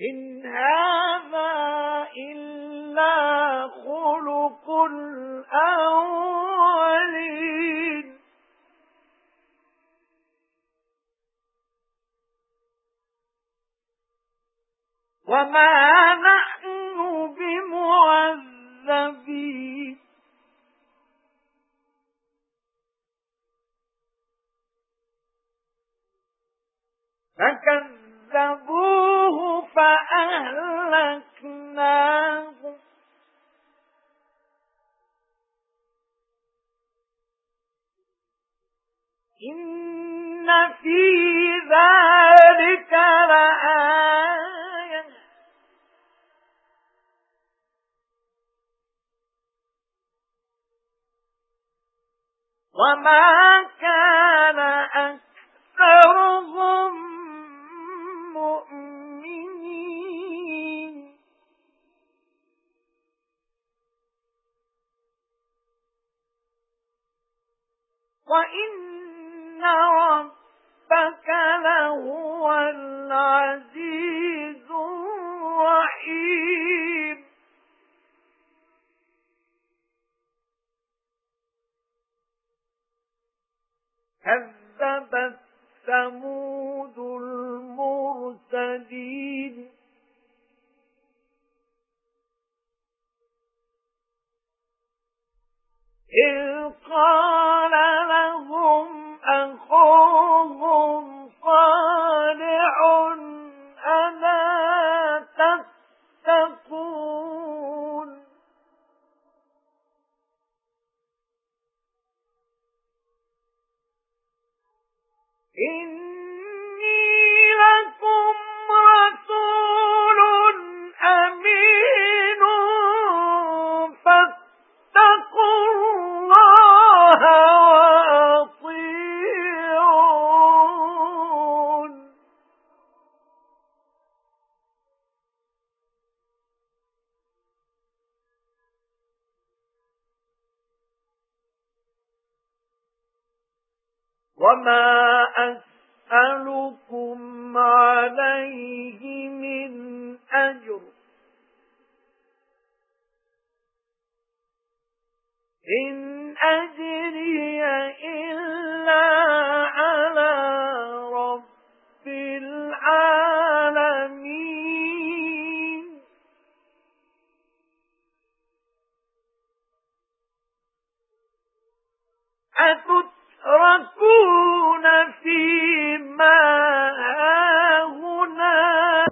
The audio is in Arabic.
إِنْ هَذَا إِلَّا خُلُقُ الْأَوَّلِينَ وَمَا نَحْنُ بِمُعَذَّبِينَ فَكَذَّبُوهُ إِنَّ فِي ذَلِكَ لَآيَةً. وَمَا كَانَ أَكْثَرُهُم مُؤْمِنِينَ. وَإِنَّ رَبَّكَ لَهُوَ الْعَزِيزُ الرَّحِيمُ. كَذَّبَتْ ثَمُودُ الْمُرْسَلِينَ. إِذْ قَالَ وَمَا أَسْأَلُكُمْ عَلَيْهِ مِنْ أَجْرٍ. إِنْ أَجْرِيَ تتركون